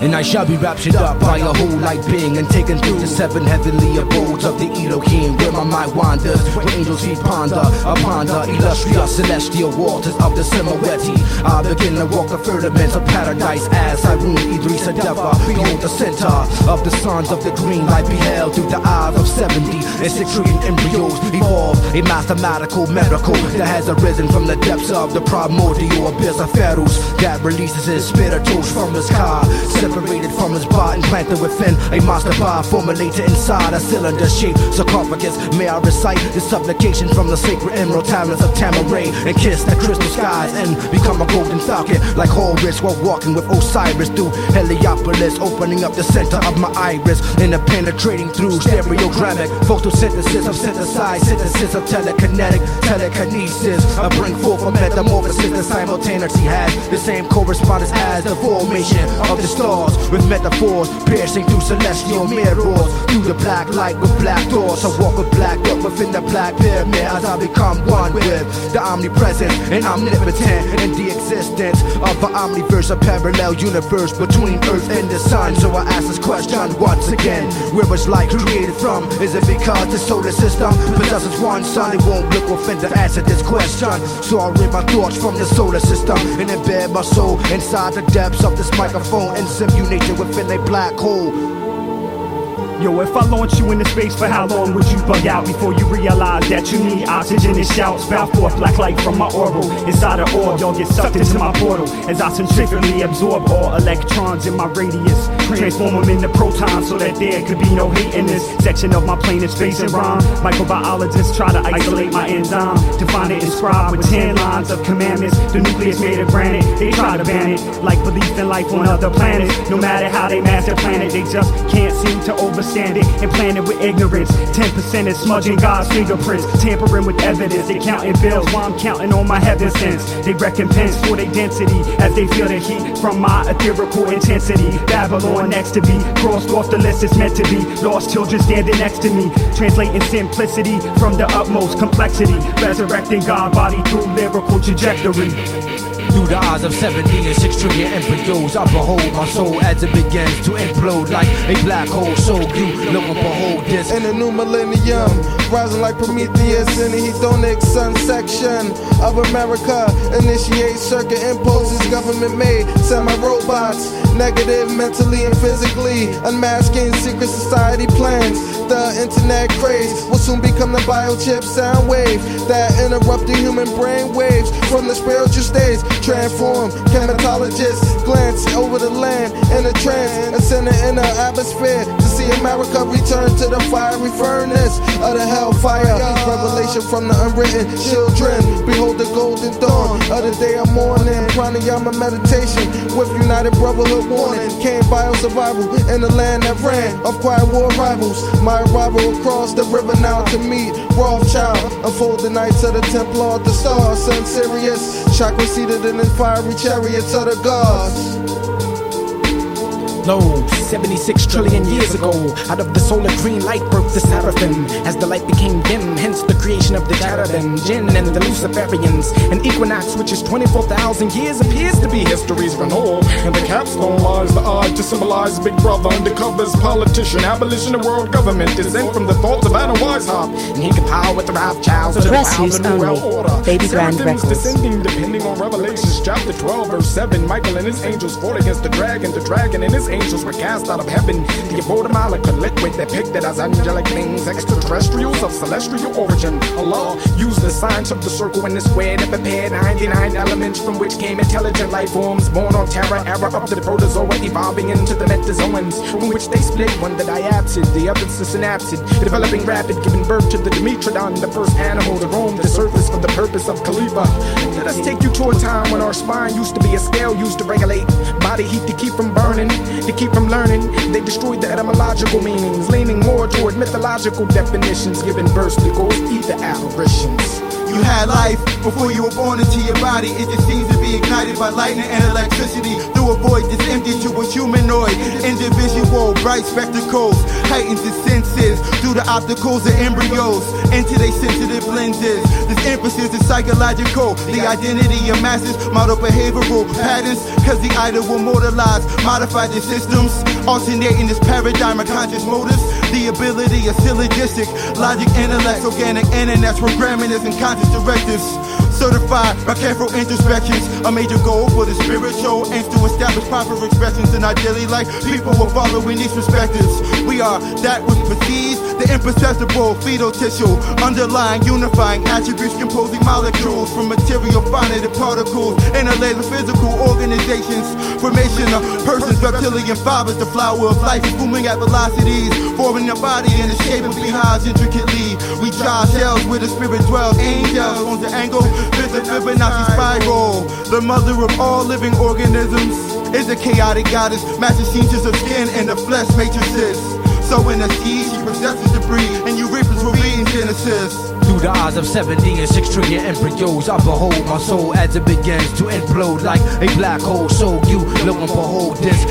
And I shall be raptured up by a whole light being and taken through the seven heavenly abodes of the Elohim, where my mind wanders, where angels feet ponder upon the illustrious celestial waters of the Silhouette. I begin to walk the firmaments of paradise as I rule Idris Adeva. Behold the center of the sons of the green light beheld through the eyes of 70 and 6 trillion embryos evolve a mathematical miracle that has arisen from the depths of the primordial abyss of Pharaohs that releases his spirituals from car separated from planted within a monster bar formulated inside a cylinder shaped sarcophagus. May I recite the supplication from the sacred emerald tablets of Tamaray and kiss the crystal skies and become a golden falcon like Horus while walking with Osiris through Heliopolis, opening up the center of my iris and penetrating through stereogrammic photosynthesis of synthesized synthesis of telekinetic telekinesis. I bring forth a metamorphosis that simultaneously has the same correspondence as the formation of the stars with metaphors piercing through celestial mirrors. Through the black light with black doors. I walk with black up within the black pyramid as I become one with the omnipresent and omnipotent in the existence of an omniverse, a parallel universe between Earth and the Sun. So I ask this question once again: Where was light created from? Is it because the solar system possesses one sun? It won't look offend to answer this question. So I read my thoughts from the solar system and embed my soul inside the depths of this microphone and simulation within a black hole. Yo, if I launch you into space, for how long would you bug out before you realize that you need oxygen and shouts? Spout forth black light from my orbit. Inside the orb, y'all get sucked into my portal as I centrifugally absorb all electrons in my radius. Transform them into protons so that there could be no hate in this section of my plane space and rhyme. Microbiologists try to isolate my enzyme to find it inscribed with 10 lines of commandments. The nucleus made of granite, they try to ban it like belief in life on other planets. No matter how they master planet, they just can't seem to overstand it, implanted with ignorance. 10% is smudging God's fingerprints, tampering with evidence. They counting bills while I'm counting on my heaven sins. They recompense for their density as they feel the heat from my ethereal intensity. Babylon next to me, crossed off the list it's meant to be. Lost children standing next to me, translating simplicity from the utmost complexity. Resurrecting God body through lyrical trajectory. Through the eyes of 17 and 6 trillion embryos, I behold my soul as it begins to implode like a black hole. So you look and behold this. In the new millennium, rising like Prometheus in the hedonic sun section of America. Initiate circuit impulses, government made semi robots. Negative mentally and physically, unmasking secret society plans. The internet craze will soon become the biochip sound wave that interrupt the human brain waves from the spiritual stage. Transform chematologists glance over the land in a trance it in the atmosphere to see America return to the fiery furnace of the hellfire. Revelation from the unwritten children. Behold the golden dawn of the day of mourning. Pranayama meditation with United Brotherhood warning. Came bio survival in the land that ran of quiet war rivals. My arrival across the river now to meet Rothschild. Unfold the nights of the Templar the stars. Sun Sirius. Chakra seated in the fiery chariots of the gods. Lo, 76 trillion years ago, out of the solar green light broke the seraphim. As the light became dim, hence the creation of the cherubim, jinn, and the Luciferians. An equinox, which is 24,000 years, appears to be history's renewal. And the capstone lies the eye to symbolize Big Brother, undercovers politician, abolition of world government, descent from the thoughts of Adam Weishaupt. And he compiled with the Rothschilds to Press the World only. Order. Baby Grand Records. descending depending on Revelations chapter 12, verse 7. Michael and his angels fought against the dragon. The dragon and his angels were cast out of heaven. The abode of molecule liquid depicted as angelic beings, extraterrestrials of celestial origin. Allah used the science of the circle in the square to prepare 99 elements from which came intelligent life forms born on Terra, era of the protozoa, evolving into the metazoans, from which they split one the diapsid, the other the synapsid, developing rapid, giving birth to the Dimetrodon, the first animal to roam the surface for the purpose of Khalifa. Let us take you to a time when our spine used to be a scale used to regulate body heat to keep from burning, to keep from learning. They destroyed the etymological meanings, leaning more toward mythological definitions, giving birth to ghost ether apparitions. You had life before you were born into your body. It just seems to be ignited by lightning and electricity through a void that's empty to a humanoid individual. Bright spectacles heightens the senses through the opticals of embryos into their sensitive lenses. This emphasis is psychological. The identity of masses, model behavioral patterns, cause the idol will mortalize, modify the systems, alternating this paradigm of conscious motives. The ability of syllogistic, logic, intellect, organic, internet, programming is in conscious directives. Certified by careful introspections, a major goal for the spiritual aims to establish proper expressions in our daily life. People will follow in these perspectives. We are that which the imperceptible fetal tissue, underlying unifying attributes composing molecules from material finite particles, interlayer physical organizations, formation of persons, reptilian fibers, the flower of life is booming at velocities, forming a body in the shape of beehives intricately. We draw shells where the spirit dwells, angels on the angle, visit Fibonacci spiral, the mother of all living organisms. Is a chaotic goddess, matching features of skin and the flesh matrices. So in seed, she possesses the breed, and you reapers will be in Genesis. Through the eyes of 70 and 6 trillion embryos, I behold my soul as it begins to implode like a black hole. So you look and behold this